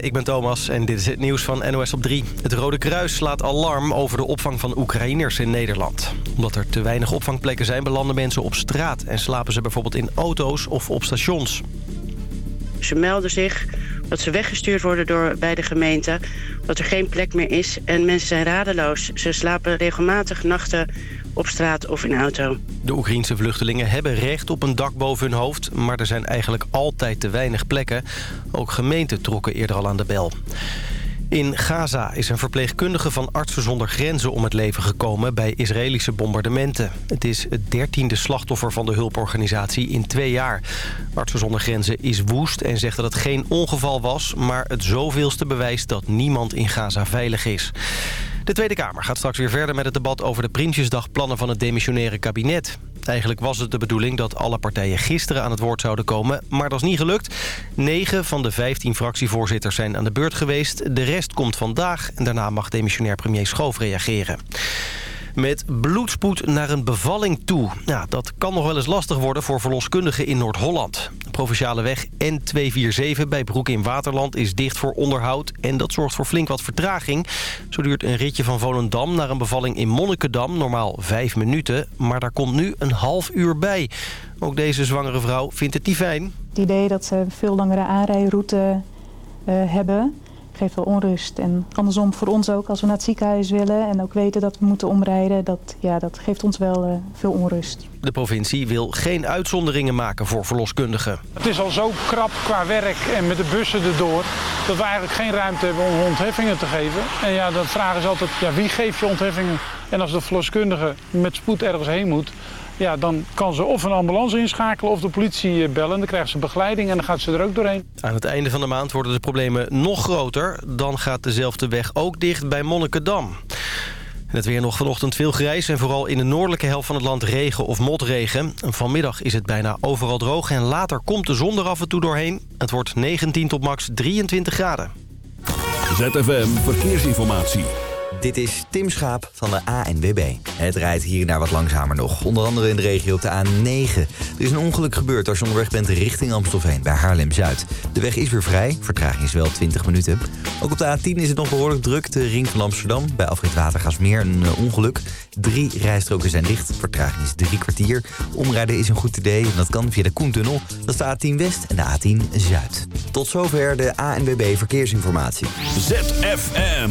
Ik ben Thomas en dit is het nieuws van NOS op 3. Het Rode Kruis slaat alarm over de opvang van Oekraïners in Nederland. Omdat er te weinig opvangplekken zijn, belanden mensen op straat... en slapen ze bijvoorbeeld in auto's of op stations. Ze melden zich dat ze weggestuurd worden door, bij de gemeente... dat er geen plek meer is en mensen zijn radeloos. Ze slapen regelmatig nachten op straat of in auto. De Oekraïense vluchtelingen hebben recht op een dak boven hun hoofd... maar er zijn eigenlijk altijd te weinig plekken. Ook gemeenten trokken eerder al aan de bel. In Gaza is een verpleegkundige van Artsen zonder Grenzen om het leven gekomen bij Israëlische bombardementen. Het is het dertiende slachtoffer van de hulporganisatie in twee jaar. Artsen zonder Grenzen is woest en zegt dat het geen ongeval was... maar het zoveelste bewijst dat niemand in Gaza veilig is. De Tweede Kamer gaat straks weer verder met het debat over de Prinsjesdagplannen van het demissionaire kabinet. Eigenlijk was het de bedoeling dat alle partijen gisteren aan het woord zouden komen, maar dat is niet gelukt. Negen van de vijftien fractievoorzitters zijn aan de beurt geweest. De rest komt vandaag en daarna mag demissionair premier Schoof reageren met bloedspoed naar een bevalling toe. Dat kan nog wel eens lastig worden voor verloskundigen in Noord-Holland. Provinciale weg N247 bij Broek in Waterland is dicht voor onderhoud... en dat zorgt voor flink wat vertraging. Zo duurt een ritje van Volendam naar een bevalling in Monnikendam normaal vijf minuten... maar daar komt nu een half uur bij. Ook deze zwangere vrouw vindt het niet fijn. Het idee dat ze een veel langere aanrijroute uh, hebben geeft wel onrust. En andersom voor ons ook, als we naar het ziekenhuis willen... en ook weten dat we moeten omrijden, dat, ja, dat geeft ons wel uh, veel onrust. De provincie wil geen uitzonderingen maken voor verloskundigen. Het is al zo krap qua werk en met de bussen erdoor... dat we eigenlijk geen ruimte hebben om ontheffingen te geven. En ja, dan vragen ze altijd, ja, wie geeft je ontheffingen? En als de verloskundige met spoed ergens heen moet ja, dan kan ze of een ambulance inschakelen of de politie eh, bellen. Dan krijgt ze begeleiding en dan gaat ze er ook doorheen. Aan het einde van de maand worden de problemen nog groter. Dan gaat dezelfde weg ook dicht bij Monnikendam. En het weer nog vanochtend veel grijs en vooral in de noordelijke helft van het land regen of motregen. Vanmiddag is het bijna overal droog en later komt de zon er af en toe doorheen. Het wordt 19 tot max 23 graden. ZFM Verkeersinformatie. Dit is Tim Schaap van de ANWB. Het rijdt hier en daar wat langzamer nog. Onder andere in de regio op de A9. Er is een ongeluk gebeurd als je onderweg bent richting Amstelveen bij Haarlem-Zuid. De weg is weer vrij. Vertraging is wel 20 minuten. Ook op de A10 is het nog behoorlijk druk. De ring van Amsterdam. Bij afrit Watergasmeer een eh, ongeluk. Drie rijstroken zijn dicht. Vertraging is drie kwartier. Omrijden is een goed idee. En dat kan via de Koentunnel. Dat is de A10 West en de A10 Zuid. Tot zover de ANWB Verkeersinformatie. ZFM.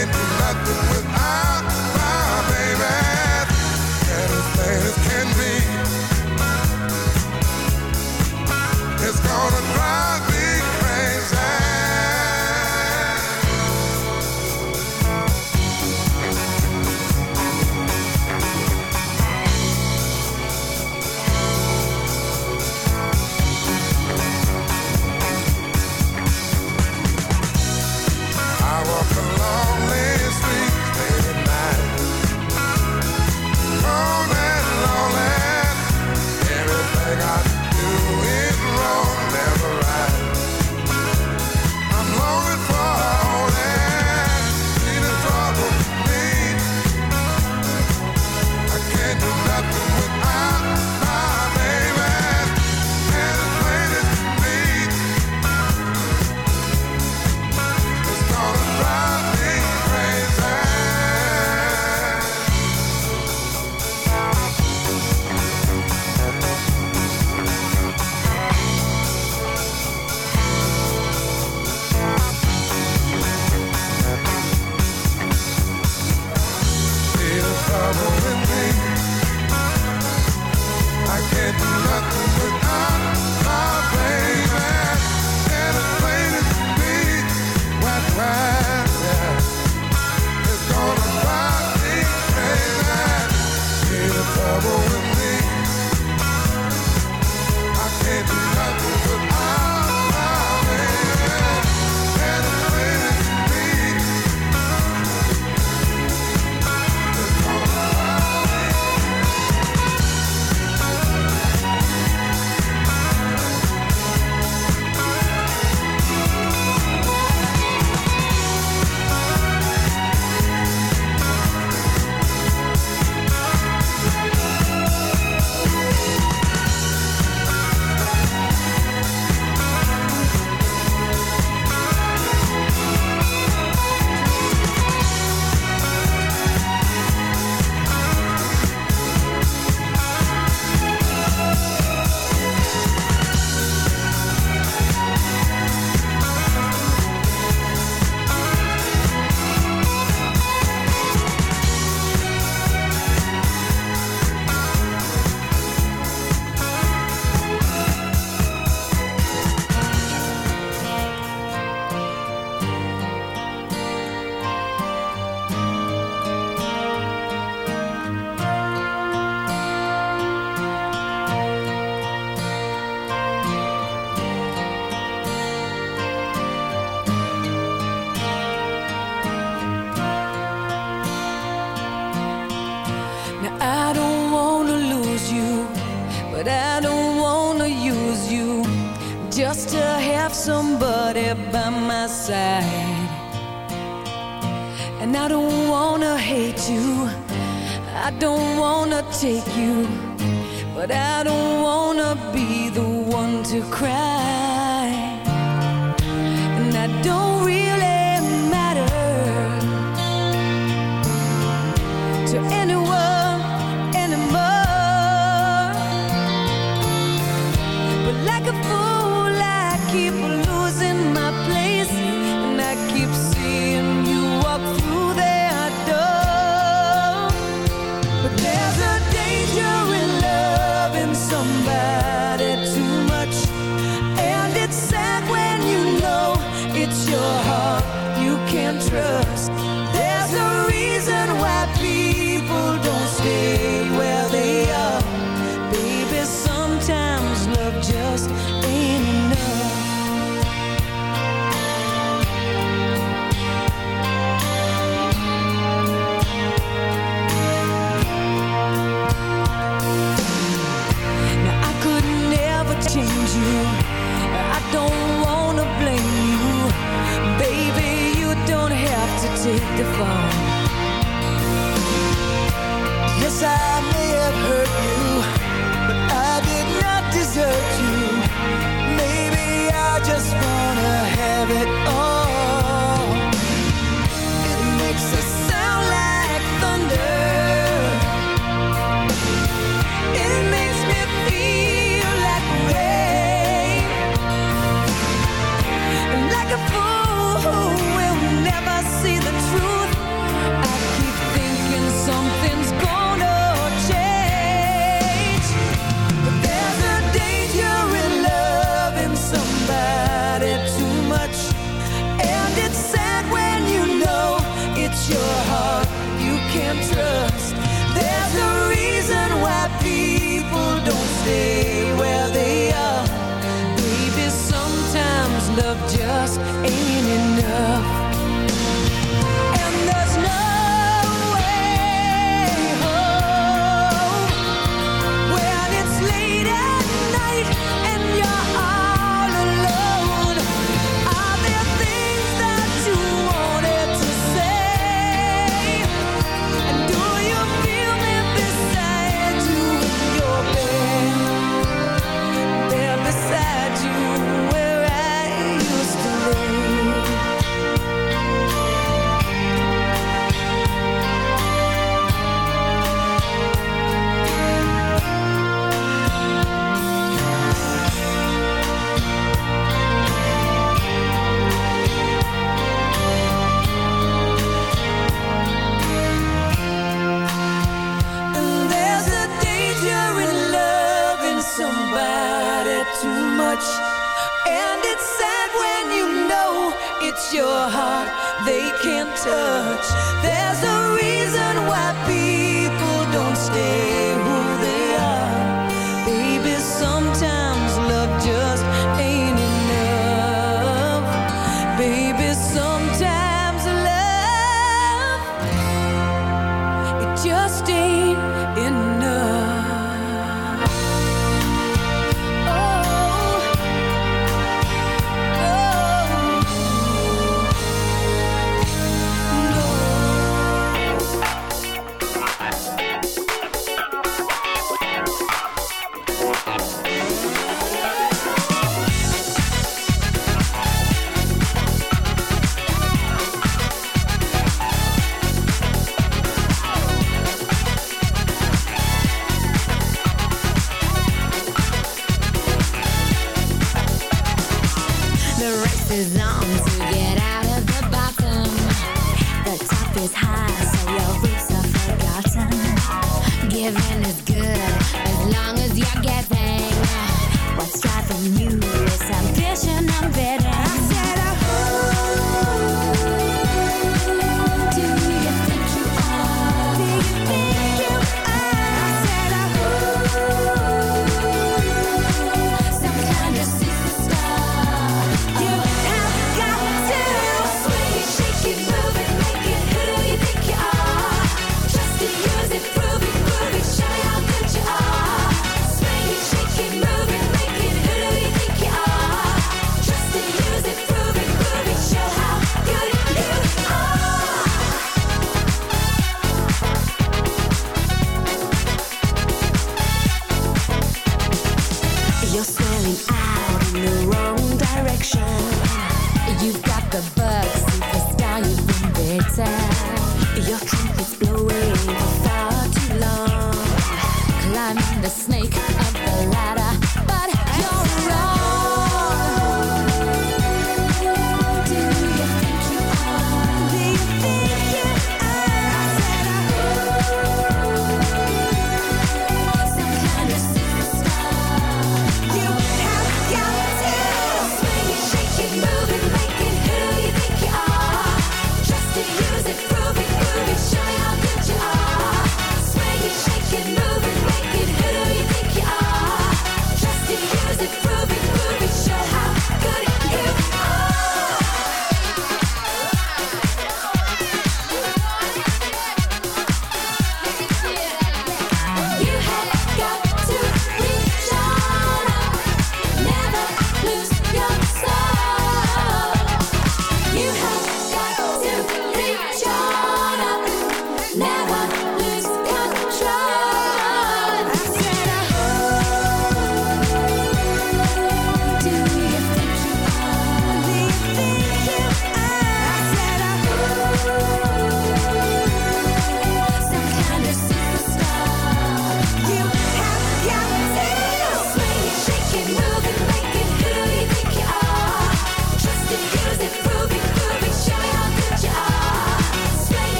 I it's your heart you can trust. There's a reason why people phone Yes, I may have hurt you But I did not desert you. Maybe I just wanna have it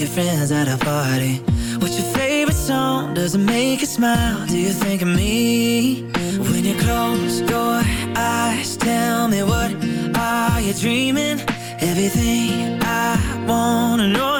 your friends at a party? What's your favorite song? Does it make you smile? Do you think of me? When you close your eyes, tell me what are you dreaming? Everything I wanna know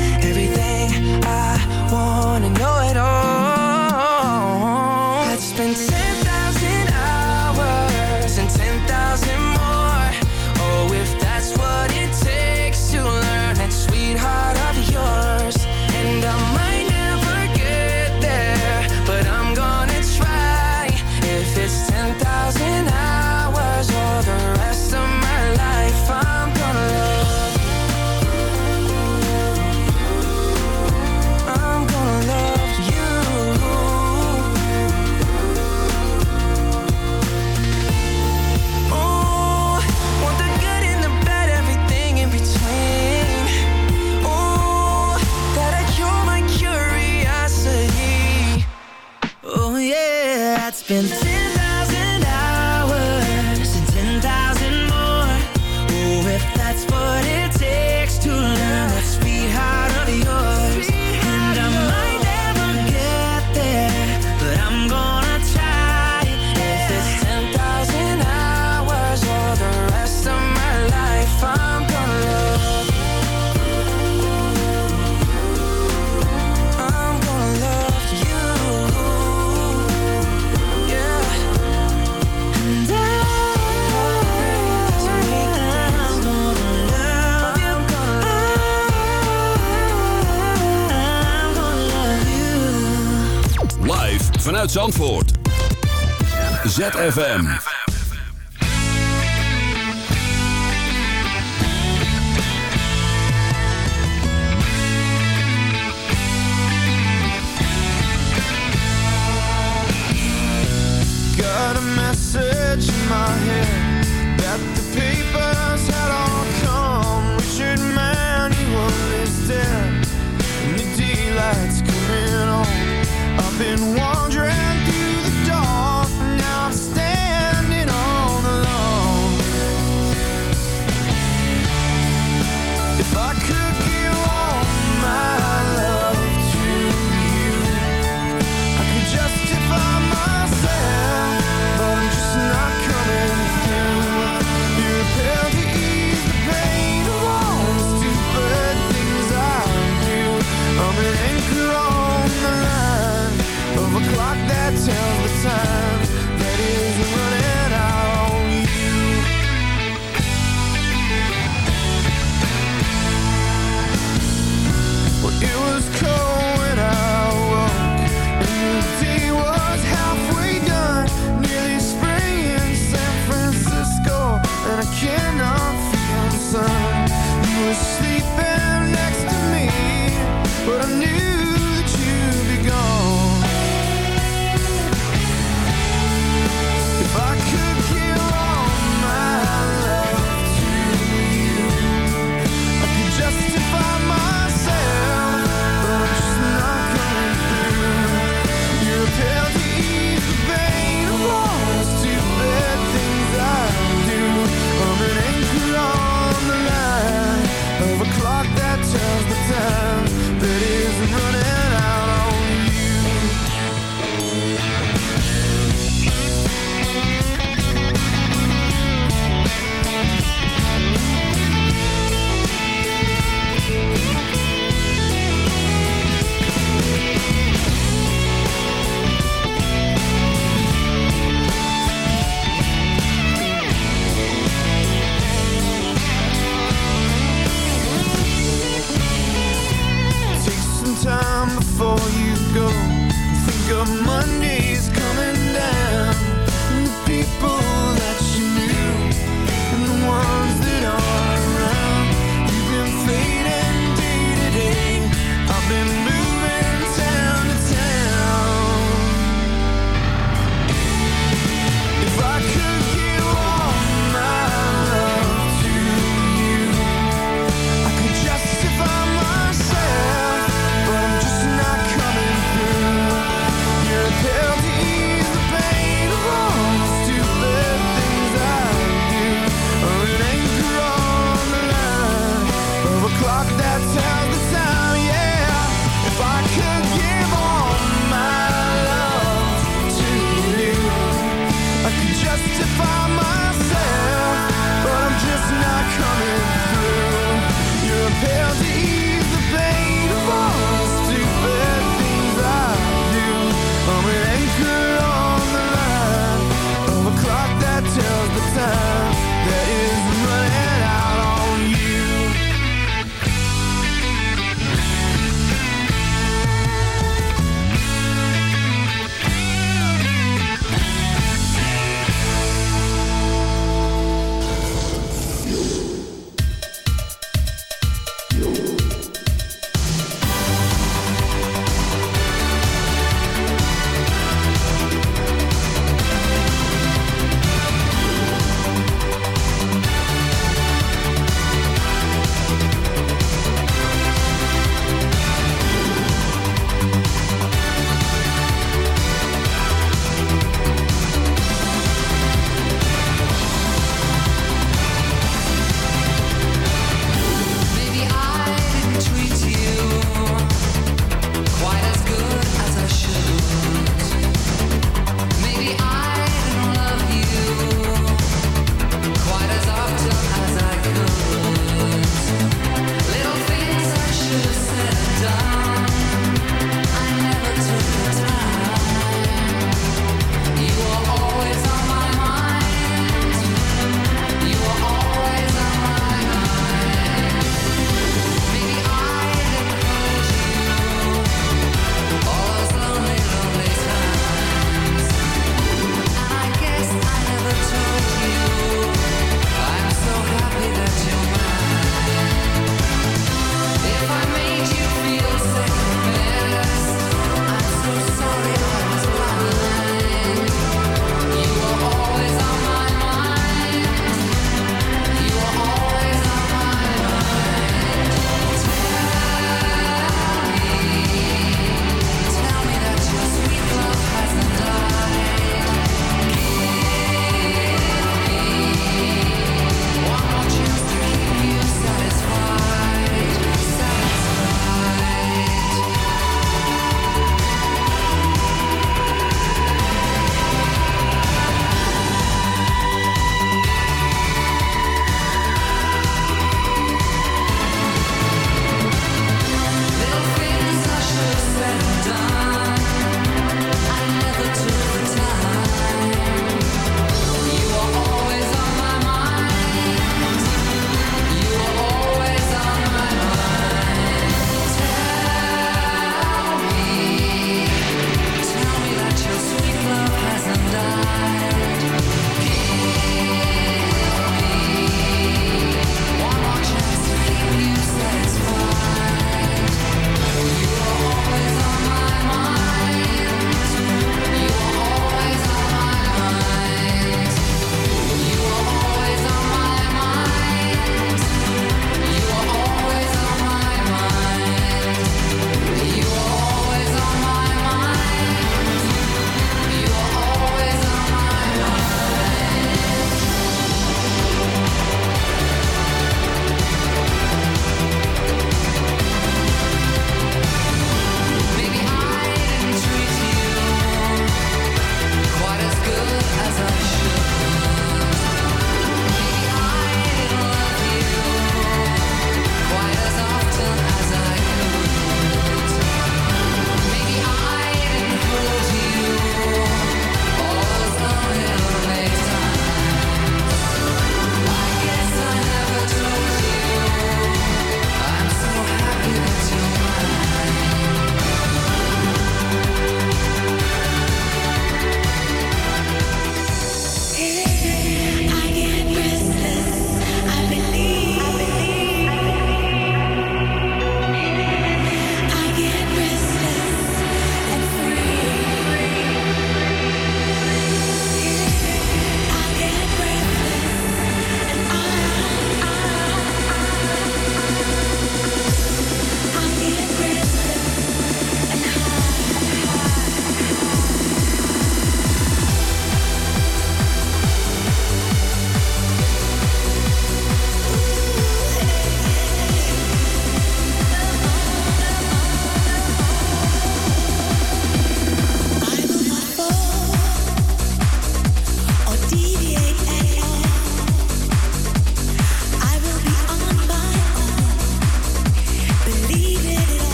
Zandvoort. ZFM.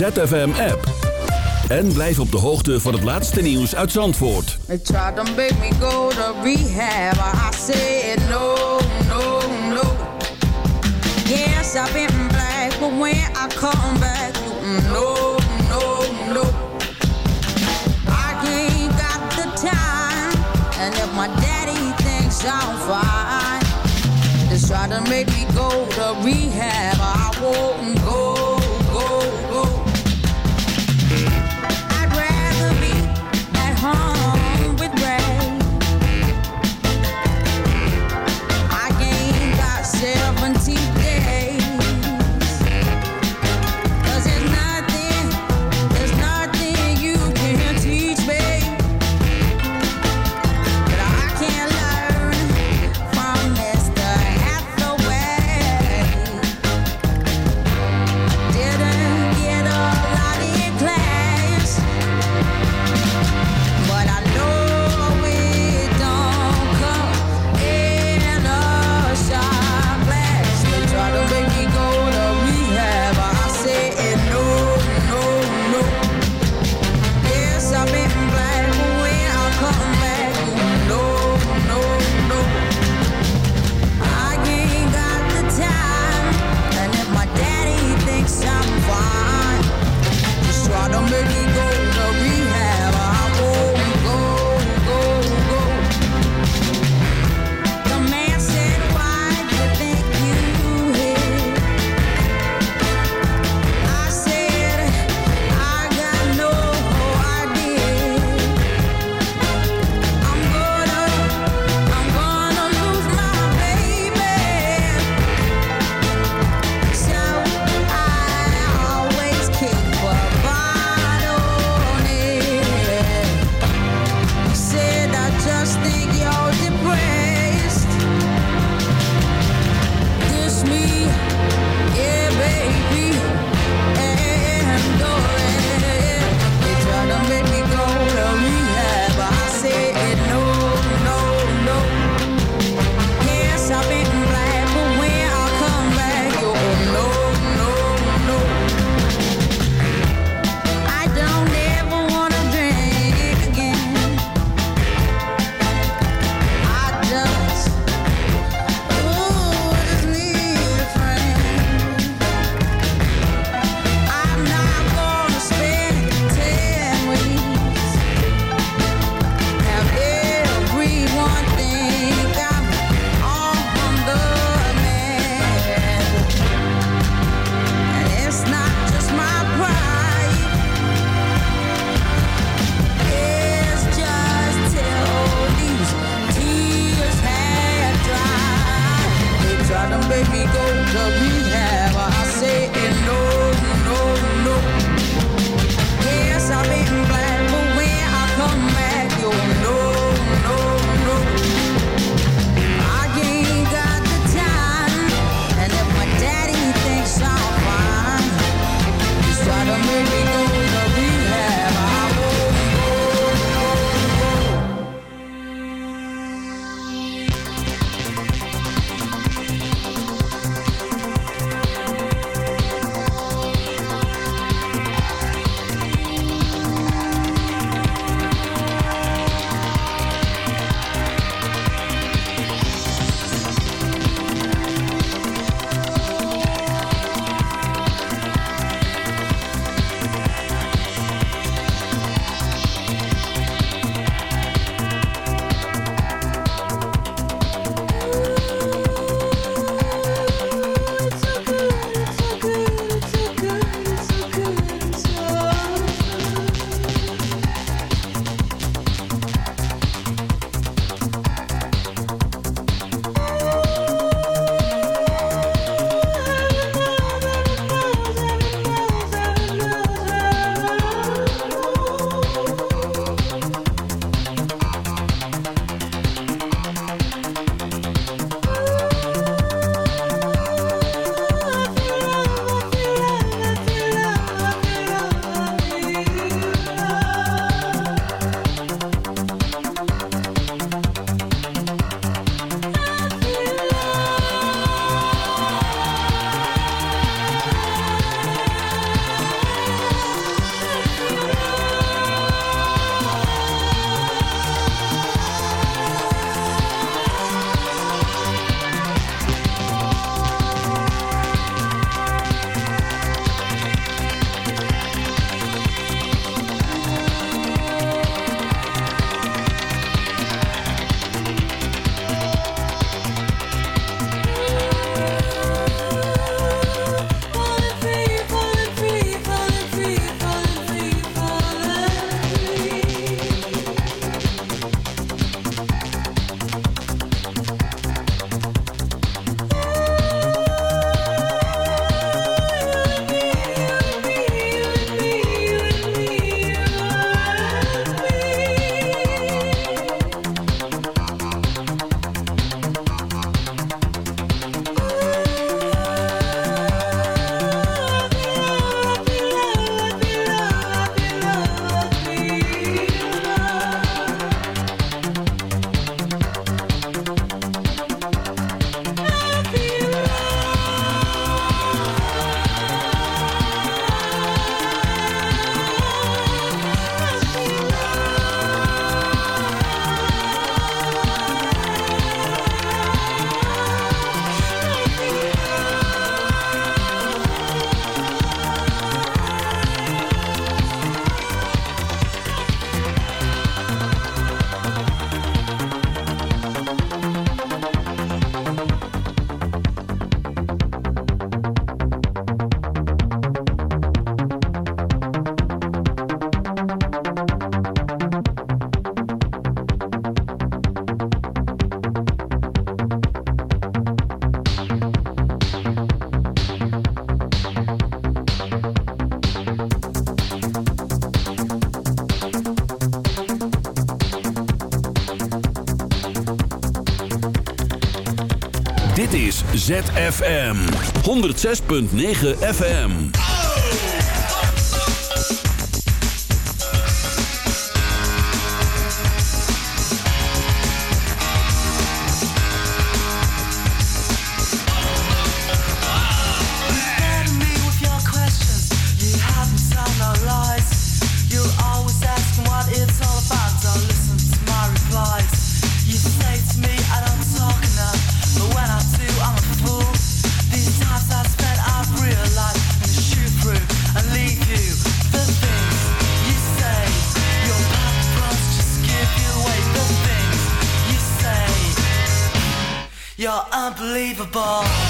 ZFM-app. En blijf op de hoogte van het laatste nieuws uit Zandvoort. They tried to make me go to rehab. I said no, no, no. Yes, I've been black, but when I come back, no, no, no. I ain't got the time, and if my daddy thinks I'm fine, just try to make me go to rehab. I won't go, FM 106.9 FM. unbelievable.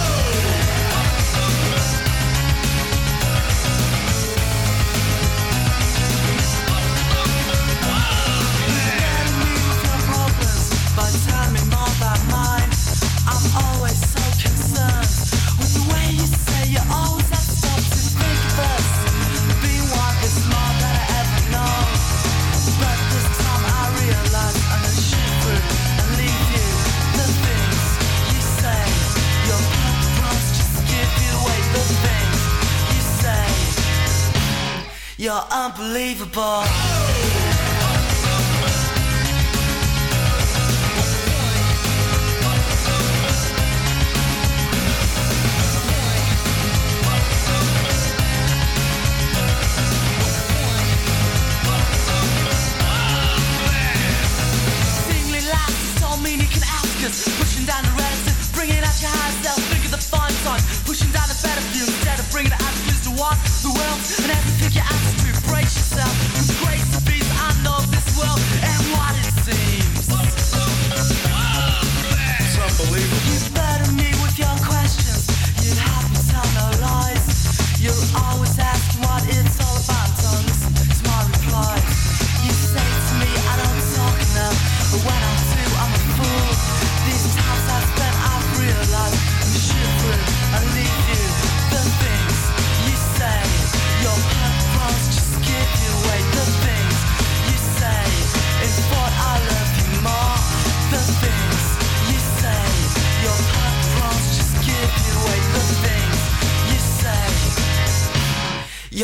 unbelievable.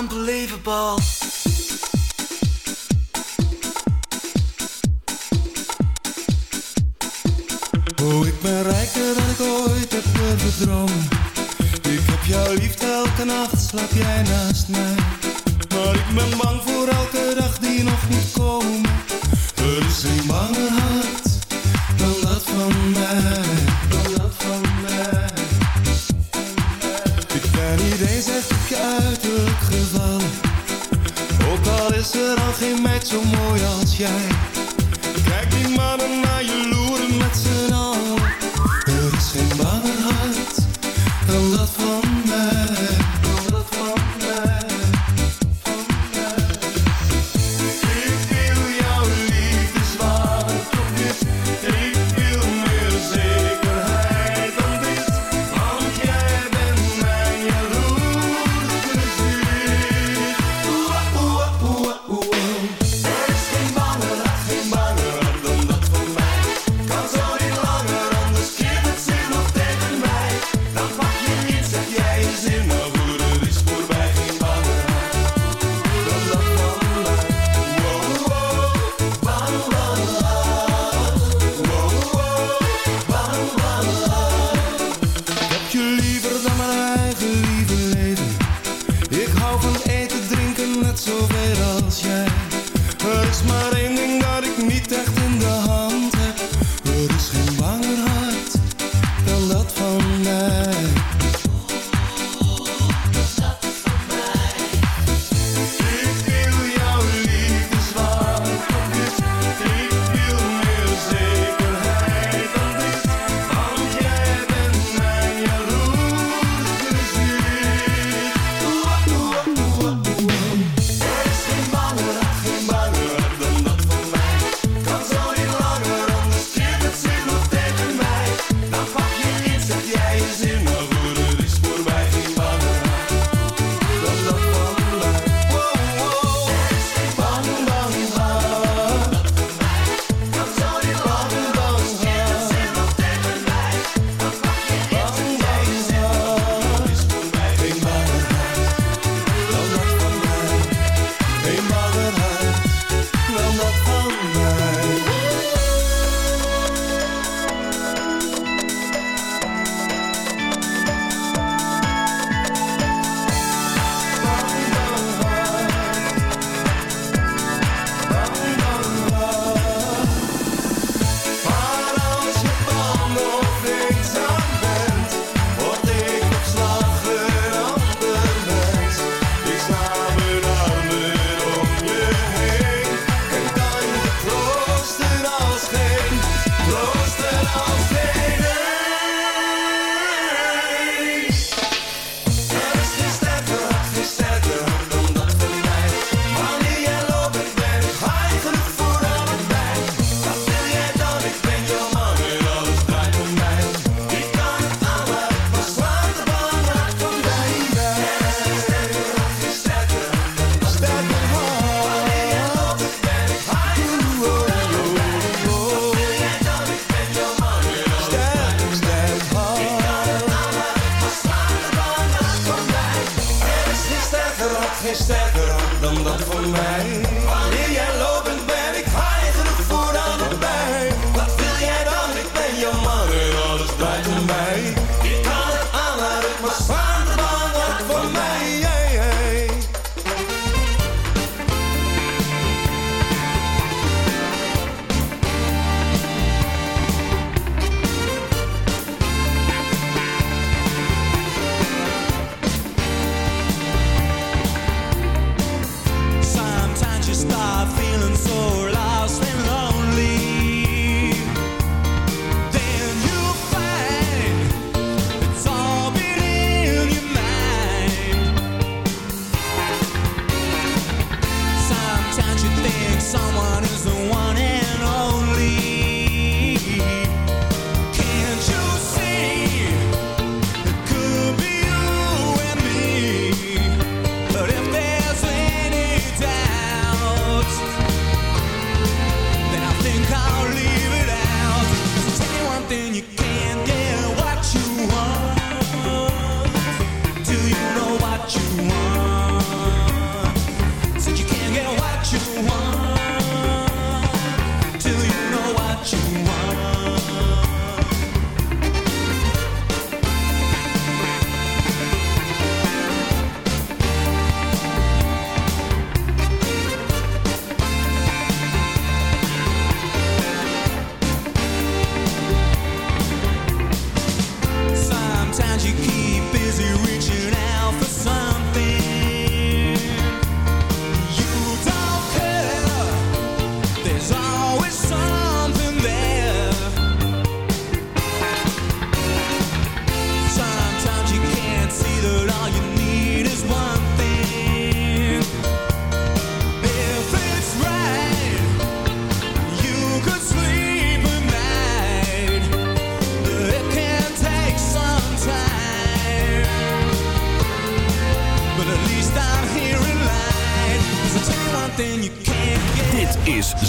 unbelievable. Oh, ik ben rijker dan ik ooit heb gedroomd. Ik heb jouw liefde elke nacht, slaap jij niet.